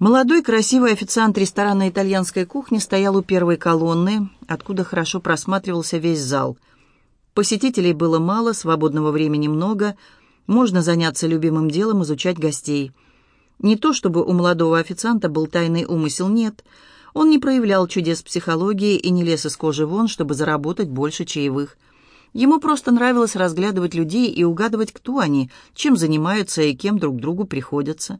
Молодой красивый официант ресторана итальянской кухни стоял у первой колонны, откуда хорошо просматривался весь зал. Посетителей было мало, свободного времени много, можно заняться любимым делом, изучать гостей. Не то чтобы у молодого официанта был тайный умысел, нет. Он не проявлял чудес психологии и не лез из кожи вон, чтобы заработать больше чаевых. Ему просто нравилось разглядывать людей и угадывать, кто они, чем занимаются и кем друг другу приходятся.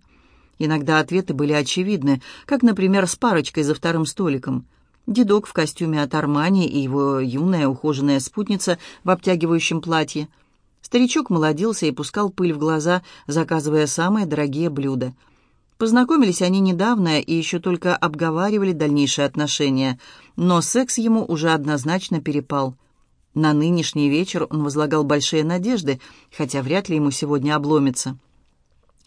Иногда ответы были очевидны, как, например, с парочкой за вторым столиком. Дедок в костюме от Армани и его юная ухоженная спутница в обтягивающем платье. Старичок молодился и пускал пыль в глаза, заказывая самые дорогие блюда. Познакомились они недавно и еще только обговаривали дальнейшие отношения, но секс ему уже однозначно перепал. На нынешний вечер он возлагал большие надежды, хотя вряд ли ему сегодня обломится.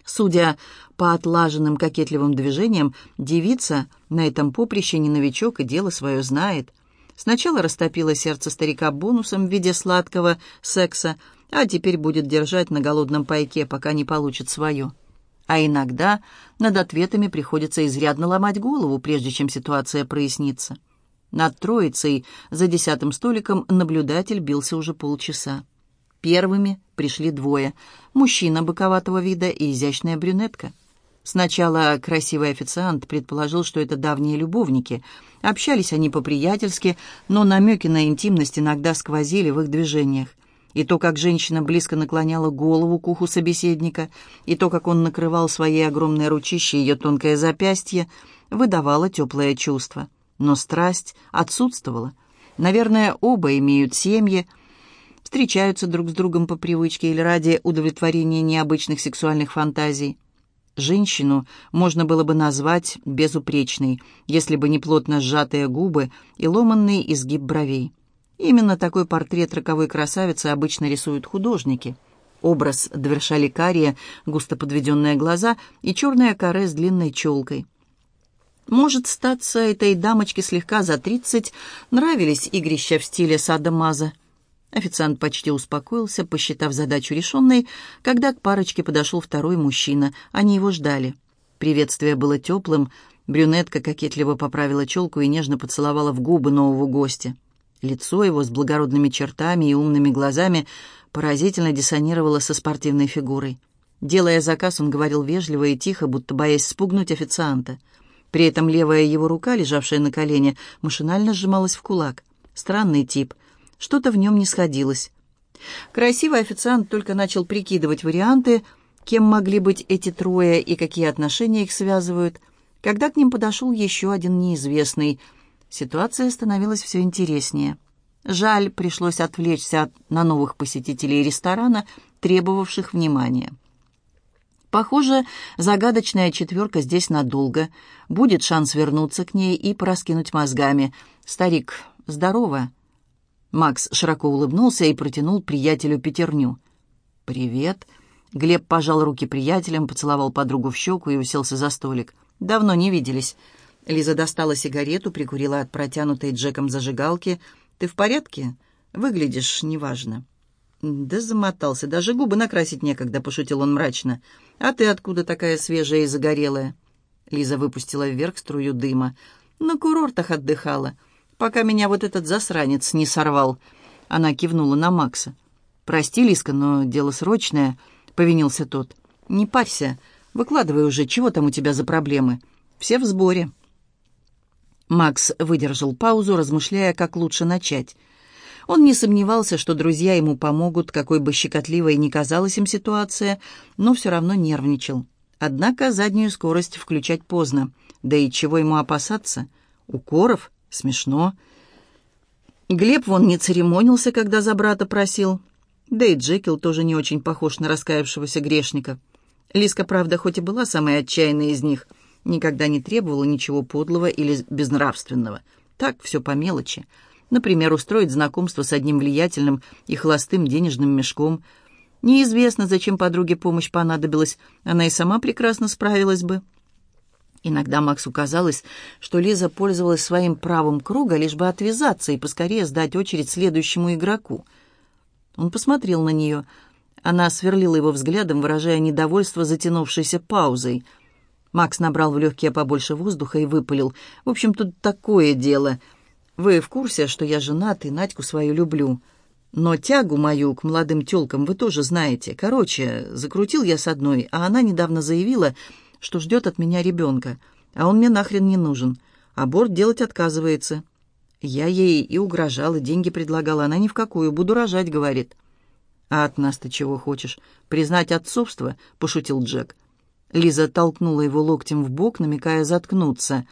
Судя по отлаженным кокетливым движениям, девица на этом поприще не новичок и дело свое знает. Сначала растопила сердце старика бонусом в виде сладкого секса, а теперь будет держать на голодном пайке, пока не получит свое. А иногда над ответами приходится изрядно ломать голову, прежде чем ситуация прояснится. Над троицей за десятым столиком наблюдатель бился уже полчаса. Первыми пришли двое. Мужчина боковатого вида и изящная брюнетка. Сначала красивый официант предположил, что это давние любовники. Общались они по-приятельски, но намеки на интимность иногда сквозили в их движениях. И то, как женщина близко наклоняла голову к уху собеседника, и то, как он накрывал своей огромной ручищей ее тонкое запястье, выдавало теплое чувство. Но страсть отсутствовала. Наверное, оба имеют семьи, встречаются друг с другом по привычке или ради удовлетворения необычных сексуальных фантазий. Женщину можно было бы назвать безупречной, если бы не плотно сжатые губы и ломанный изгиб бровей. Именно такой портрет роковой красавицы обычно рисуют художники. Образ довершали карие, густо подведенные глаза и черная каре с длинной челкой. Может, статься этой дамочке слегка за тридцать нравились игрища в стиле сада Маза. Официант почти успокоился, посчитав задачу решенной, когда к парочке подошел второй мужчина. Они его ждали. Приветствие было теплым. Брюнетка кокетливо поправила челку и нежно поцеловала в губы нового гостя. Лицо его с благородными чертами и умными глазами поразительно диссонировало со спортивной фигурой. Делая заказ, он говорил вежливо и тихо, будто боясь спугнуть официанта. При этом левая его рука, лежавшая на колене, машинально сжималась в кулак. Странный тип — что-то в нем не сходилось. Красивый официант только начал прикидывать варианты, кем могли быть эти трое и какие отношения их связывают, когда к ним подошел еще один неизвестный. Ситуация становилась все интереснее. Жаль, пришлось отвлечься на новых посетителей ресторана, требовавших внимания. Похоже, загадочная четверка здесь надолго. Будет шанс вернуться к ней и пораскинуть мозгами. «Старик, здорово!» Макс широко улыбнулся и протянул приятелю пятерню. «Привет». Глеб пожал руки приятелям, поцеловал подругу в щеку и уселся за столик. «Давно не виделись». Лиза достала сигарету, прикурила от протянутой Джеком зажигалки. «Ты в порядке? Выглядишь неважно». «Да замотался, даже губы накрасить некогда», — пошутил он мрачно. «А ты откуда такая свежая и загорелая?» Лиза выпустила вверх струю дыма. «На курортах отдыхала пока меня вот этот засранец не сорвал». Она кивнула на Макса. «Прости, Лиска, но дело срочное», — повинился тот. «Не парься, выкладывай уже, чего там у тебя за проблемы? Все в сборе». Макс выдержал паузу, размышляя, как лучше начать. Он не сомневался, что друзья ему помогут, какой бы щекотливой ни казалась им ситуация, но все равно нервничал. Однако заднюю скорость включать поздно. Да и чего ему опасаться? Укоров? Смешно. Глеб вон не церемонился, когда за брата просил. Да и Джекил тоже не очень похож на раскаявшегося грешника. Лиска, правда, хоть и была самой отчаянной из них, никогда не требовала ничего подлого или безнравственного. Так, все по мелочи. Например, устроить знакомство с одним влиятельным и холостым денежным мешком. Неизвестно, зачем подруге помощь понадобилась, она и сама прекрасно справилась бы. Иногда Максу казалось, что Лиза пользовалась своим правом круга, лишь бы отвязаться и поскорее сдать очередь следующему игроку. Он посмотрел на нее. Она сверлила его взглядом, выражая недовольство затянувшейся паузой. Макс набрал в легкие побольше воздуха и выпалил. «В общем, тут такое дело. Вы в курсе, что я женат и Надьку свою люблю?» Но тягу мою к молодым тёлкам вы тоже знаете. Короче, закрутил я с одной, а она недавно заявила, что ждет от меня ребенка, а он мне нахрен не нужен. Аборт делать отказывается. Я ей и угрожал, и деньги предлагал, она ни в какую, буду рожать, говорит. «А от нас ты чего хочешь? Признать отцовство?» — пошутил Джек. Лиза толкнула его локтем в бок, намекая заткнуться.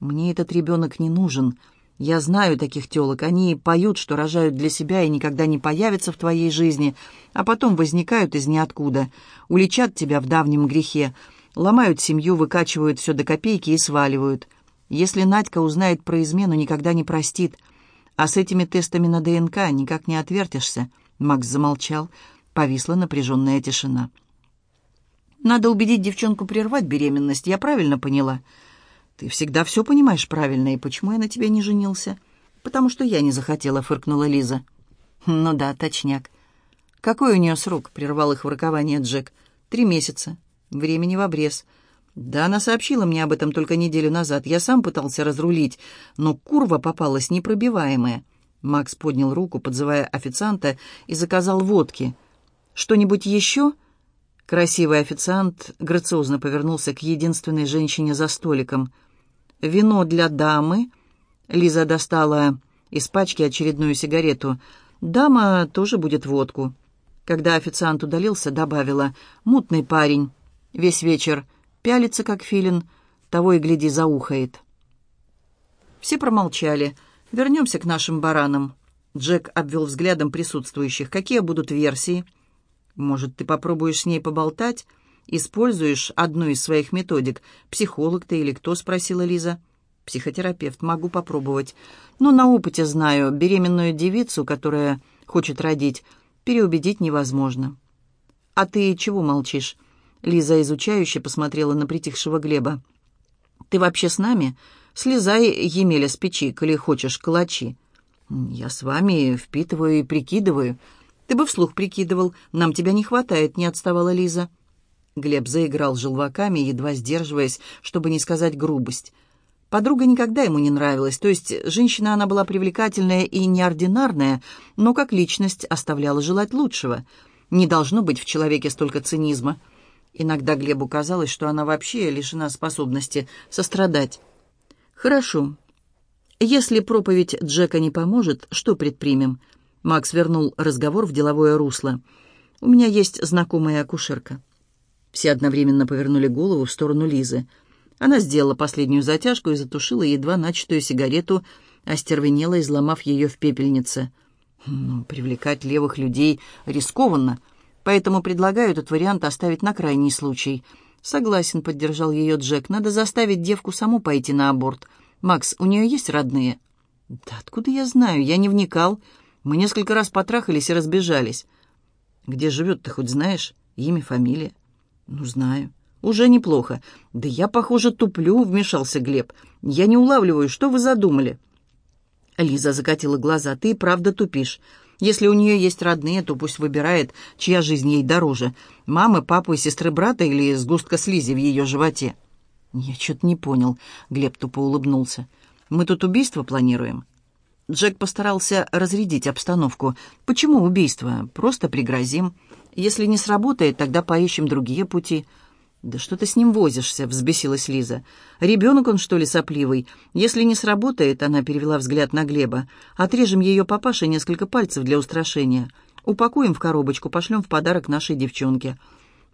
«Мне этот ребенок не нужен. Я знаю таких телок. Они поют, что рожают для себя и никогда не появятся в твоей жизни, а потом возникают из ниоткуда, уличат тебя в давнем грехе, ломают семью, выкачивают все до копейки и сваливают. Если Надька узнает про измену, никогда не простит. А с этими тестами на ДНК никак не отвертишься». Макс замолчал. Повисла напряженная тишина. «Надо убедить девчонку прервать беременность, я правильно поняла?» «Ты всегда все понимаешь правильно, и почему я на тебя не женился?» «Потому что я не захотела», — фыркнула Лиза. «Ну да, точняк». «Какой у нее срок?» — прервал их воркование Джек. «Три месяца. Времени в обрез». «Да, она сообщила мне об этом только неделю назад. Я сам пытался разрулить, но курва попалась непробиваемая». Макс поднял руку, подзывая официанта, и заказал водки. «Что-нибудь еще?» Красивый официант грациозно повернулся к единственной женщине за столиком — «Вино для дамы». Лиза достала из пачки очередную сигарету. «Дама тоже будет водку». Когда официант удалился, добавила «Мутный парень. Весь вечер пялится, как филин, того и гляди заухает». Все промолчали. «Вернемся к нашим баранам». Джек обвел взглядом присутствующих. «Какие будут версии?» «Может, ты попробуешь с ней поболтать?» используешь одну из своих методик? Психолог ты или кто?» — спросила Лиза. «Психотерапевт. Могу попробовать. Но на опыте знаю, беременную девицу, которая хочет родить, переубедить невозможно». «А ты чего молчишь?» Лиза изучающе посмотрела на притихшего Глеба. «Ты вообще с нами? Слезай, Емеля, с печи, коли хочешь, калачи». «Я с вами впитываю и прикидываю». «Ты бы вслух прикидывал. Нам тебя не хватает», — не отставала Лиза. Глеб заиграл желваками, едва сдерживаясь, чтобы не сказать грубость. Подруга никогда ему не нравилась, то есть женщина она была привлекательная и неординарная, но как личность оставляла желать лучшего. Не должно быть в человеке столько цинизма. Иногда Глебу казалось, что она вообще лишена способности сострадать. «Хорошо. Если проповедь Джека не поможет, что предпримем?» Макс вернул разговор в деловое русло. «У меня есть знакомая акушерка». Все одновременно повернули голову в сторону Лизы. Она сделала последнюю затяжку и затушила едва начатую сигарету, остервенела, изломав ее в пепельнице. Ну, привлекать левых людей рискованно, поэтому предлагаю этот вариант оставить на крайний случай. Согласен, поддержал ее Джек. Надо заставить девку саму пойти на аборт. Макс, у нее есть родные? Да откуда я знаю? Я не вникал. Мы несколько раз потрахались и разбежались. Где живет ты хоть знаешь? Имя, фамилия? «Ну, знаю. Уже неплохо. Да я, похоже, туплю», — вмешался Глеб. «Я не улавливаю, что вы задумали?» Лиза закатила глаза. «Ты правда тупишь. Если у нее есть родные, то пусть выбирает, чья жизнь ей дороже. Мамы, папы, сестры брата или сгустка слизи в ее животе?» «Я что-то не понял», — Глеб тупо улыбнулся. «Мы тут убийство планируем?» Джек постарался разрядить обстановку. «Почему убийство? Просто пригрозим. Если не сработает, тогда поищем другие пути». «Да что ты с ним возишься?» — взбесилась Лиза. «Ребенок он, что ли, сопливый? Если не сработает, — она перевела взгляд на Глеба, — отрежем ее папаше несколько пальцев для устрашения. Упакуем в коробочку, пошлем в подарок нашей девчонке.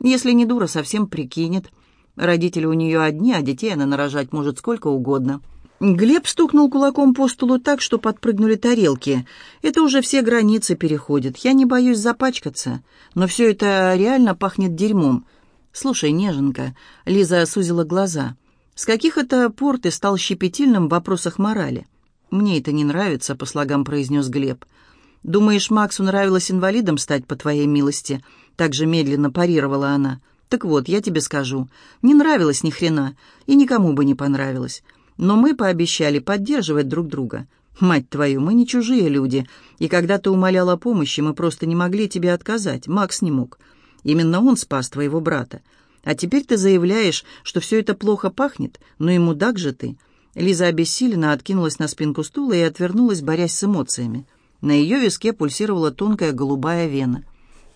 Если не дура, совсем прикинет. Родители у нее одни, а детей она нарожать может сколько угодно». Глеб стукнул кулаком по столу так, что подпрыгнули тарелки. «Это уже все границы переходят. Я не боюсь запачкаться, но все это реально пахнет дерьмом. Слушай, неженка», — Лиза сузила глаза, — «с каких это пор ты стал щепетильным в вопросах морали?» «Мне это не нравится», — по слогам произнес Глеб. «Думаешь, Максу нравилось инвалидом стать, по твоей милости?» Так же медленно парировала она. «Так вот, я тебе скажу. Не нравилось ни хрена, и никому бы не понравилось». Но мы пообещали поддерживать друг друга. Мать твою, мы не чужие люди, и когда ты умоляла помощи, мы просто не могли тебе отказать. Макс не мог. Именно он спас твоего брата. А теперь ты заявляешь, что все это плохо пахнет? Ну и мудак же ты!» Лиза обессиленно откинулась на спинку стула и отвернулась, борясь с эмоциями. На ее виске пульсировала тонкая голубая вена.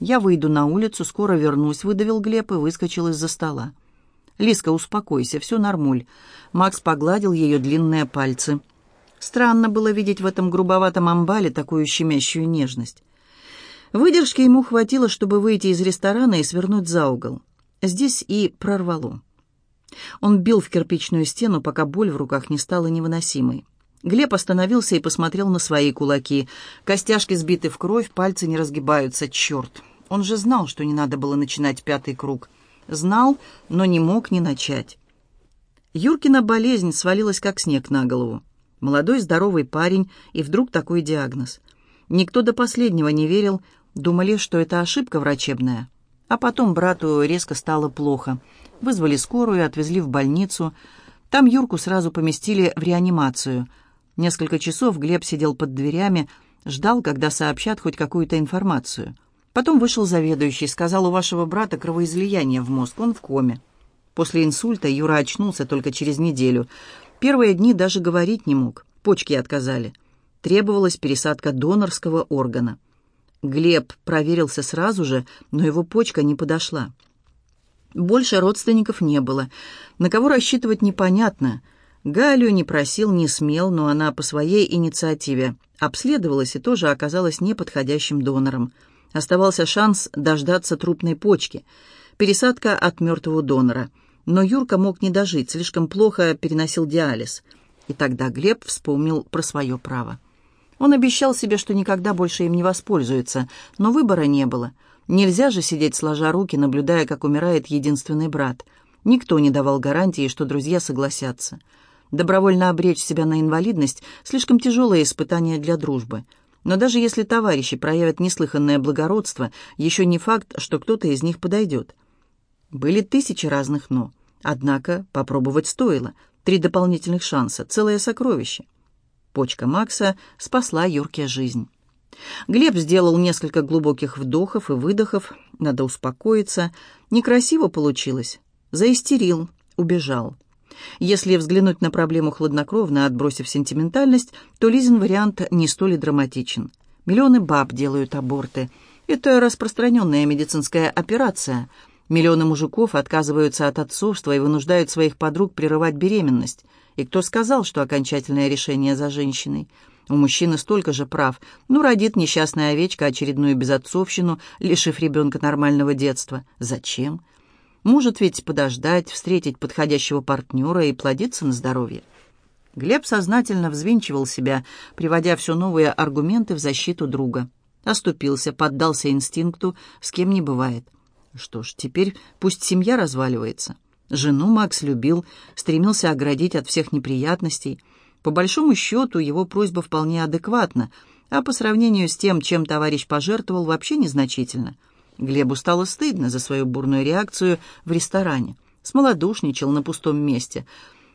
«Я выйду на улицу, скоро вернусь», — выдавил Глеб и выскочил из-за стола. «Лизка, успокойся, все нормуль». Макс погладил ее длинные пальцы. Странно было видеть в этом грубоватом амбале такую щемящую нежность. Выдержки ему хватило, чтобы выйти из ресторана и свернуть за угол. Здесь и прорвало. Он бил в кирпичную стену, пока боль в руках не стала невыносимой. Глеб остановился и посмотрел на свои кулаки. Костяшки сбиты в кровь, пальцы не разгибаются. Черт! Он же знал, что не надо было начинать пятый круг. Знал, но не мог не начать. Юркина болезнь свалилась как снег на голову. Молодой здоровый парень, и вдруг такой диагноз. Никто до последнего не верил, думали, что это ошибка врачебная. А потом брату резко стало плохо. Вызвали скорую, отвезли в больницу. Там Юрку сразу поместили в реанимацию. Несколько часов Глеб сидел под дверями, ждал, когда сообщат хоть какую-то информацию. Потом вышел заведующий, сказал, у вашего брата кровоизлияние в мозг, он в коме. После инсульта Юра очнулся только через неделю. Первые дни даже говорить не мог, почки отказали. Требовалась пересадка донорского органа. Глеб проверился сразу же, но его почка не подошла. Больше родственников не было. На кого рассчитывать непонятно. Галю не просил, не смел, но она по своей инициативе обследовалась и тоже оказалась неподходящим донором. Оставался шанс дождаться трупной почки. Пересадка от мертвого донора. Но Юрка мог не дожить, слишком плохо переносил диализ. И тогда Глеб вспомнил про свое право. Он обещал себе, что никогда больше им не воспользуется, но выбора не было — Нельзя же сидеть сложа руки, наблюдая, как умирает единственный брат. Никто не давал гарантии, что друзья согласятся. Добровольно обречь себя на инвалидность – слишком тяжелое испытание для дружбы. Но даже если товарищи проявят неслыханное благородство, еще не факт, что кто-то из них подойдет. Были тысячи разных «но». Однако попробовать стоило. Три дополнительных шанса, целое сокровище. Почка Макса спасла Юрке жизнь. Глеб сделал несколько глубоких вдохов и выдохов. Надо успокоиться. Некрасиво получилось. Заистерил, убежал. Если взглянуть на проблему хладнокровно, отбросив сентиментальность, то Лизин вариант не столь драматичен. Миллионы баб делают аборты. Это распространенная медицинская операция. Миллионы мужиков отказываются от отцовства и вынуждают своих подруг прерывать беременность. И кто сказал, что окончательное решение за женщиной? У мужчины столько же прав. Ну, родит несчастная овечка очередную безотцовщину, лишив ребенка нормального детства. Зачем? Может ведь подождать, встретить подходящего партнера и плодиться на здоровье. Глеб сознательно взвинчивал себя, приводя все новые аргументы в защиту друга. Оступился, поддался инстинкту, с кем не бывает. Что ж, теперь пусть семья разваливается. Жену Макс любил, стремился оградить от всех неприятностей – по большому счету, его просьба вполне адекватна, а по сравнению с тем, чем товарищ пожертвовал, вообще незначительно. Глебу стало стыдно за свою бурную реакцию в ресторане. Смолодушничал на пустом месте.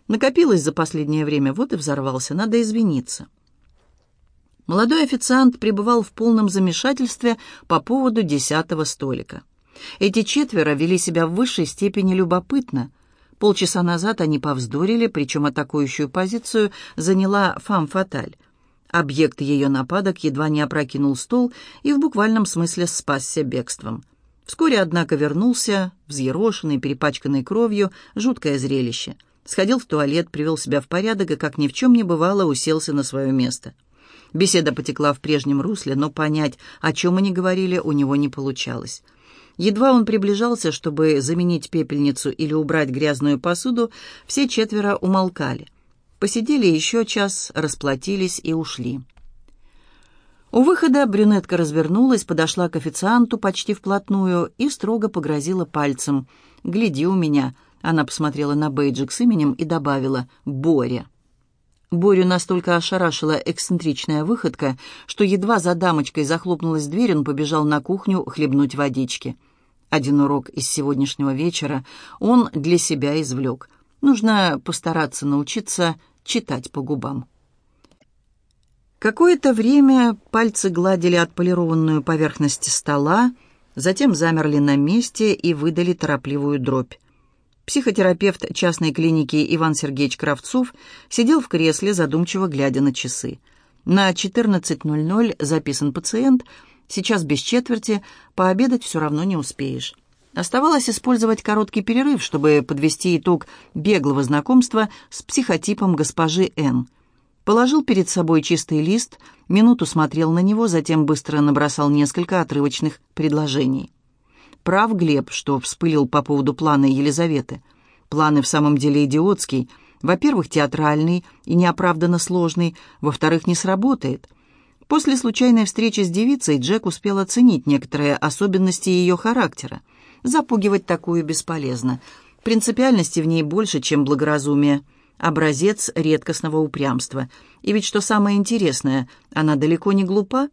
Накопилось за последнее время, вот и взорвался, надо извиниться. Молодой официант пребывал в полном замешательстве по поводу десятого столика. Эти четверо вели себя в высшей степени любопытно. Полчаса назад они повздорили, причем атакующую позицию заняла фам-фаталь. Объект ее нападок едва не опрокинул стол и в буквальном смысле спасся бегством. Вскоре, однако, вернулся, взъерошенный, перепачканный кровью, жуткое зрелище. Сходил в туалет, привел себя в порядок и, как ни в чем не бывало, уселся на свое место. Беседа потекла в прежнем русле, но понять, о чем они говорили, у него не получалось. Едва он приближался, чтобы заменить пепельницу или убрать грязную посуду, все четверо умолкали. Посидели еще час, расплатились и ушли. У выхода брюнетка развернулась, подошла к официанту почти вплотную и строго погрозила пальцем. «Гляди у меня!» Она посмотрела на бейджик с именем и добавила «Боря». Борю настолько ошарашила эксцентричная выходка, что едва за дамочкой захлопнулась дверь, он побежал на кухню хлебнуть водички. Один урок из сегодняшнего вечера он для себя извлек. Нужно постараться научиться читать по губам. Какое-то время пальцы гладили отполированную поверхность стола, затем замерли на месте и выдали торопливую дробь. Психотерапевт частной клиники Иван Сергеевич Кравцов сидел в кресле, задумчиво глядя на часы. На 14.00 записан пациент, сейчас без четверти, пообедать все равно не успеешь. Оставалось использовать короткий перерыв, чтобы подвести итог беглого знакомства с психотипом госпожи Н. Положил перед собой чистый лист, минуту смотрел на него, затем быстро набросал несколько отрывочных предложений. Прав Глеб, что вспылил по поводу плана Елизаветы. Планы в самом деле идиотский. Во-первых, театральный и неоправданно сложный. Во-вторых, не сработает. После случайной встречи с девицей Джек успел оценить некоторые особенности ее характера. Запугивать такую бесполезно. Принципиальности в ней больше, чем благоразумие. Образец редкостного упрямства. И ведь что самое интересное, она далеко не глупа.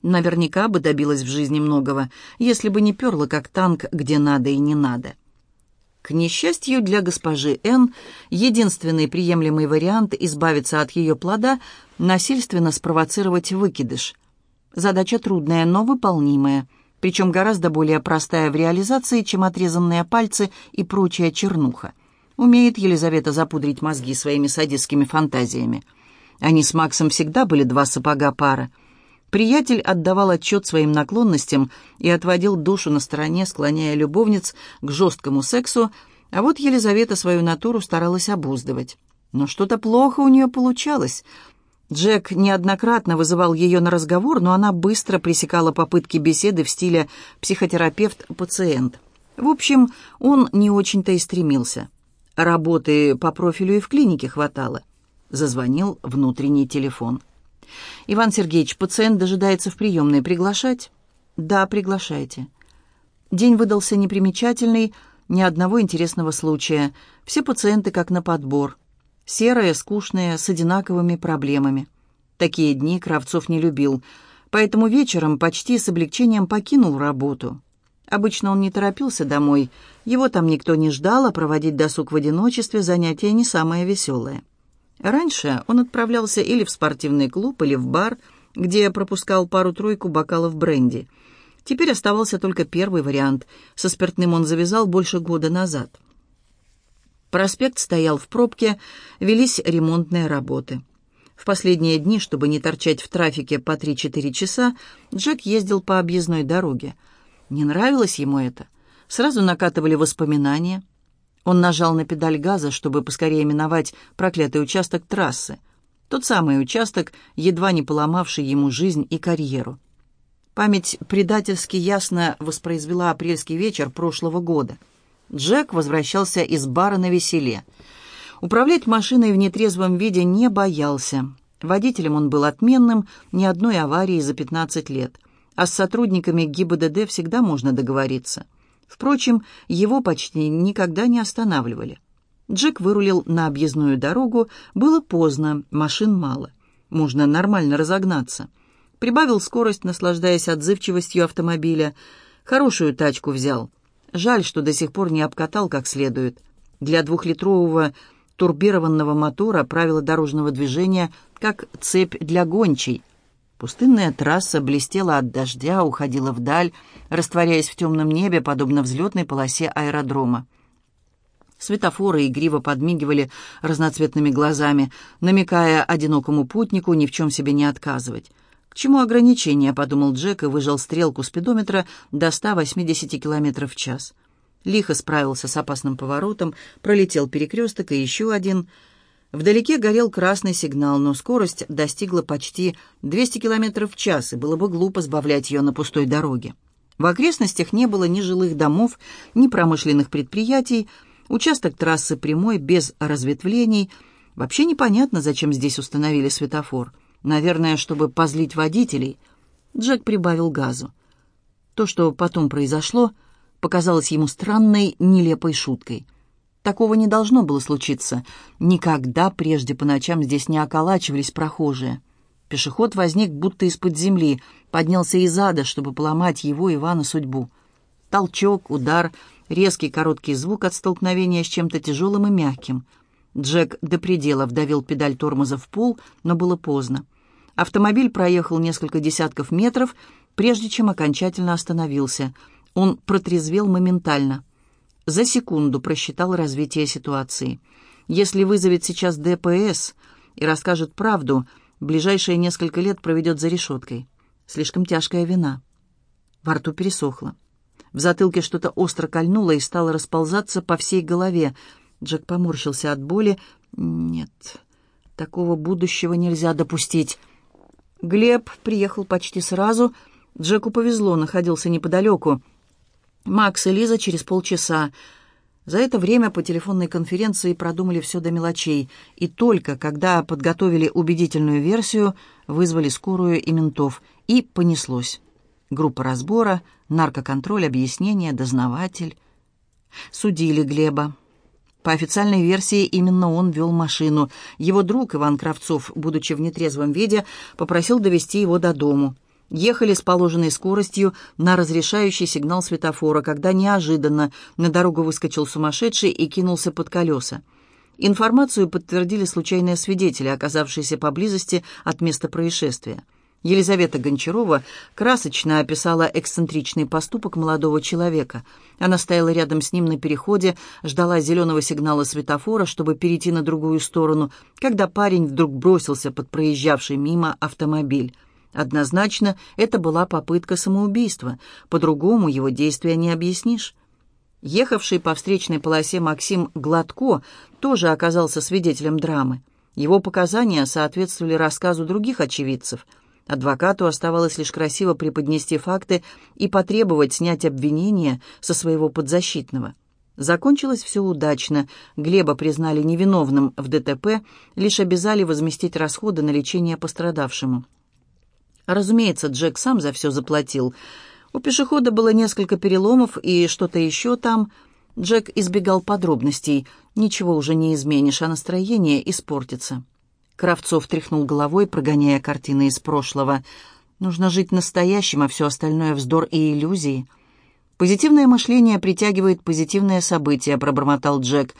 Наверняка бы добилась в жизни многого, если бы не перла как танк, где надо и не надо. К несчастью для госпожи Н, единственный приемлемый вариант избавиться от ее плода – насильственно спровоцировать выкидыш. Задача трудная, но выполнимая, причем гораздо более простая в реализации, чем отрезанные пальцы и прочая чернуха. Умеет Елизавета запудрить мозги своими садистскими фантазиями. Они с Максом всегда были два сапога пара – Приятель отдавал отчет своим наклонностям и отводил душу на стороне, склоняя любовниц к жесткому сексу, а вот Елизавета свою натуру старалась обуздывать. Но что-то плохо у нее получалось. Джек неоднократно вызывал ее на разговор, но она быстро пресекала попытки беседы в стиле «психотерапевт-пациент». В общем, он не очень-то и стремился. Работы по профилю и в клинике хватало. Зазвонил внутренний телефон. «Иван Сергеевич, пациент дожидается в приемной. Приглашать?» «Да, приглашайте». День выдался непримечательный, ни одного интересного случая. Все пациенты как на подбор. Серые, скучные, с одинаковыми проблемами. Такие дни Кравцов не любил, поэтому вечером почти с облегчением покинул работу. Обычно он не торопился домой, его там никто не ждал, а проводить досуг в одиночестве занятие не самое веселое. Раньше он отправлялся или в спортивный клуб, или в бар, где пропускал пару-тройку бокалов бренди. Теперь оставался только первый вариант. Со спиртным он завязал больше года назад. Проспект стоял в пробке, велись ремонтные работы. В последние дни, чтобы не торчать в трафике по 3-4 часа, Джек ездил по объездной дороге. Не нравилось ему это. Сразу накатывали воспоминания – он нажал на педаль газа, чтобы поскорее миновать проклятый участок трассы. Тот самый участок, едва не поломавший ему жизнь и карьеру. Память предательски ясно воспроизвела апрельский вечер прошлого года. Джек возвращался из бара на веселе. Управлять машиной в нетрезвом виде не боялся. Водителем он был отменным, ни одной аварии за 15 лет. А с сотрудниками ГИБДД всегда можно договориться. Впрочем, его почти никогда не останавливали. Джек вырулил на объездную дорогу. Было поздно, машин мало. Можно нормально разогнаться. Прибавил скорость, наслаждаясь отзывчивостью автомобиля. Хорошую тачку взял. Жаль, что до сих пор не обкатал как следует. Для двухлитрового турбированного мотора правила дорожного движения как цепь для гончей. Пустынная трасса блестела от дождя, уходила вдаль, растворяясь в темном небе, подобно взлетной полосе аэродрома. Светофоры игриво подмигивали разноцветными глазами, намекая одинокому путнику ни в чем себе не отказывать. «К чему ограничения?» — подумал Джек и выжал стрелку спидометра до 180 км в час. Лихо справился с опасным поворотом, пролетел перекресток и еще один — Вдалеке горел красный сигнал, но скорость достигла почти 200 км в час, и было бы глупо сбавлять ее на пустой дороге. В окрестностях не было ни жилых домов, ни промышленных предприятий, участок трассы прямой, без разветвлений. Вообще непонятно, зачем здесь установили светофор. Наверное, чтобы позлить водителей. Джек прибавил газу. То, что потом произошло, показалось ему странной, нелепой шуткой – Такого не должно было случиться. Никогда прежде по ночам здесь не околачивались прохожие. Пешеход возник будто из-под земли, поднялся из ада, чтобы поломать его, Ивана, судьбу. Толчок, удар, резкий короткий звук от столкновения с чем-то тяжелым и мягким. Джек до предела вдавил педаль тормоза в пол, но было поздно. Автомобиль проехал несколько десятков метров, прежде чем окончательно остановился. Он протрезвел моментально. За секунду просчитал развитие ситуации. Если вызовет сейчас ДПС и расскажет правду, ближайшие несколько лет проведет за решеткой. Слишком тяжкая вина. Во рту пересохло. В затылке что-то остро кольнуло и стало расползаться по всей голове. Джек поморщился от боли. «Нет, такого будущего нельзя допустить». Глеб приехал почти сразу. Джеку повезло, находился неподалеку. Макс и Лиза через полчаса. За это время по телефонной конференции продумали все до мелочей, и только когда подготовили убедительную версию, вызвали скорую и ментов, и понеслось. Группа разбора, наркоконтроль, объяснение, дознаватель. Судили Глеба. По официальной версии, именно он вел машину. Его друг Иван Кравцов, будучи в нетрезвом виде, попросил довести его до дому. Ехали с положенной скоростью на разрешающий сигнал светофора, когда неожиданно на дорогу выскочил сумасшедший и кинулся под колеса. Информацию подтвердили случайные свидетели, оказавшиеся поблизости от места происшествия. Елизавета Гончарова красочно описала эксцентричный поступок молодого человека. Она стояла рядом с ним на переходе, ждала зеленого сигнала светофора, чтобы перейти на другую сторону, когда парень вдруг бросился под проезжавший мимо автомобиль. Однозначно, это была попытка самоубийства. По-другому его действия не объяснишь. Ехавший по встречной полосе Максим Гладко тоже оказался свидетелем драмы. Его показания соответствовали рассказу других очевидцев. Адвокату оставалось лишь красиво преподнести факты и потребовать снять обвинение со своего подзащитного. Закончилось все удачно. Глеба признали невиновным в ДТП, лишь обязали возместить расходы на лечение пострадавшему. Разумеется, Джек сам за все заплатил. У пешехода было несколько переломов и что-то еще там. Джек избегал подробностей. Ничего уже не изменишь, а настроение испортится. Кравцов тряхнул головой, прогоняя картины из прошлого. Нужно жить настоящим, а все остальное — вздор и иллюзии. «Позитивное мышление притягивает позитивное событие», — пробормотал Джек.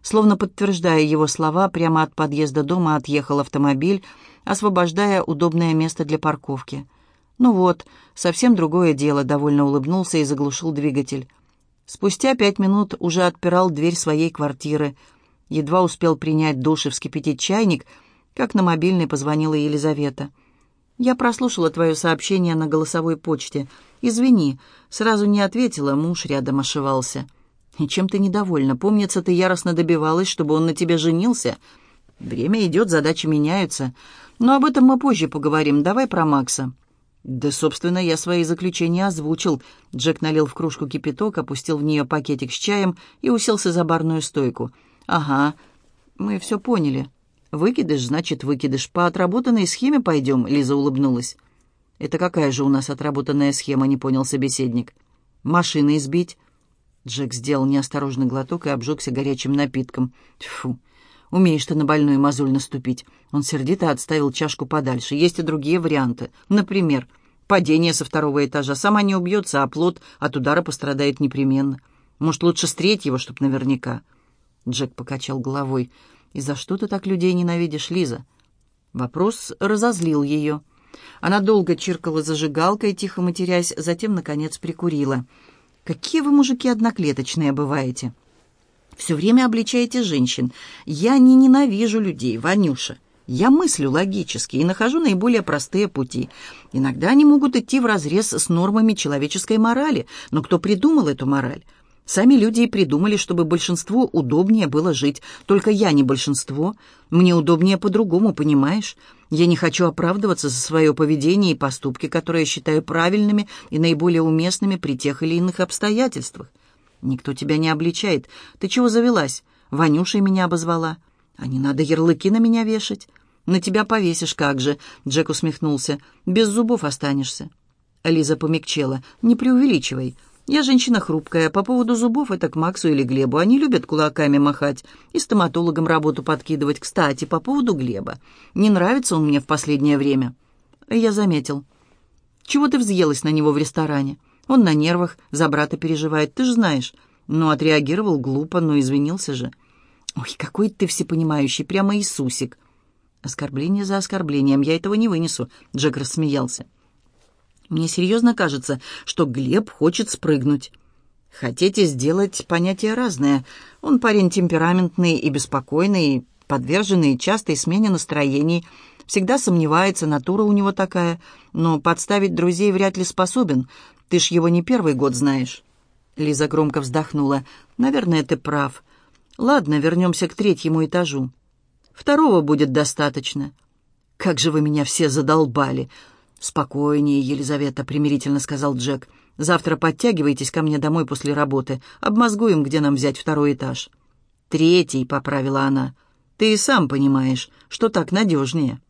Словно подтверждая его слова, прямо от подъезда дома отъехал автомобиль, освобождая удобное место для парковки. «Ну вот, совсем другое дело», — довольно улыбнулся и заглушил двигатель. Спустя пять минут уже отпирал дверь своей квартиры. Едва успел принять душ и вскипятить чайник, как на мобильный позвонила Елизавета. «Я прослушала твое сообщение на голосовой почте. Извини, сразу не ответила, муж рядом ошивался». «И чем ты недовольна? Помнится, ты яростно добивалась, чтобы он на тебе женился?» «Время идет, задачи меняются. Но об этом мы позже поговорим. Давай про Макса». «Да, собственно, я свои заключения озвучил». Джек налил в кружку кипяток, опустил в нее пакетик с чаем и уселся за барную стойку. «Ага, мы все поняли. Выкидыш, значит, выкидыш. По отработанной схеме пойдем», — Лиза улыбнулась. «Это какая же у нас отработанная схема?» — не понял собеседник. «Машины избить». Джек сделал неосторожный глоток и обжегся горячим напитком. «Фу, Умеешь ты на больную мозоль наступить». Он сердито отставил чашку подальше. Есть и другие варианты. Например, падение со второго этажа. Сама не убьется, а плод от удара пострадает непременно. Может, лучше с третьего, чтоб наверняка. Джек покачал головой. «И за что ты так людей ненавидишь, Лиза?» Вопрос разозлил ее. Она долго чиркала зажигалкой, тихо матерясь, затем, наконец, прикурила. «Какие вы, мужики, одноклеточные бываете!» Все время обличаете женщин. Я не ненавижу людей, Ванюша. Я мыслю логически и нахожу наиболее простые пути. Иногда они могут идти вразрез с нормами человеческой морали, но кто придумал эту мораль? Сами люди и придумали, чтобы большинству удобнее было жить. Только я не большинство. Мне удобнее по-другому, понимаешь? Я не хочу оправдываться за свое поведение и поступки, которые считаю правильными и наиболее уместными при тех или иных обстоятельствах. «Никто тебя не обличает. Ты чего завелась? Ванюшей меня обозвала. А не надо ярлыки на меня вешать. На тебя повесишь, как же!» Джек усмехнулся. «Без зубов останешься». Лиза помягчела. «Не преувеличивай. Я женщина хрупкая. По поводу зубов это к Максу или Глебу. Они любят кулаками махать и стоматологам работу подкидывать. Кстати, по поводу Глеба. Не нравится он мне в последнее время». Я заметил. «Чего ты взъелась на него в ресторане?» Он на нервах, за брата переживает, ты же знаешь. Ну, отреагировал глупо, но извинился же. Ой, какой ты всепонимающий, прямо Иисусик. Оскорбление за оскорблением, я этого не вынесу, Джек рассмеялся. Мне серьезно кажется, что Глеб хочет спрыгнуть. Хотите сделать понятие разное. Он парень темпераментный и беспокойный, подверженный частой смене настроений. Всегда сомневается, натура у него такая. Но подставить друзей вряд ли способен. Ты ж его не первый год знаешь. Лиза громко вздохнула. «Наверное, ты прав. Ладно, вернемся к третьему этажу. Второго будет достаточно. Как же вы меня все задолбали!» «Спокойнее, Елизавета», — примирительно сказал Джек. «Завтра подтягивайтесь ко мне домой после работы. Обмозгуем, где нам взять второй этаж». «Третий», — поправила она. «Ты и сам понимаешь, что так надежнее».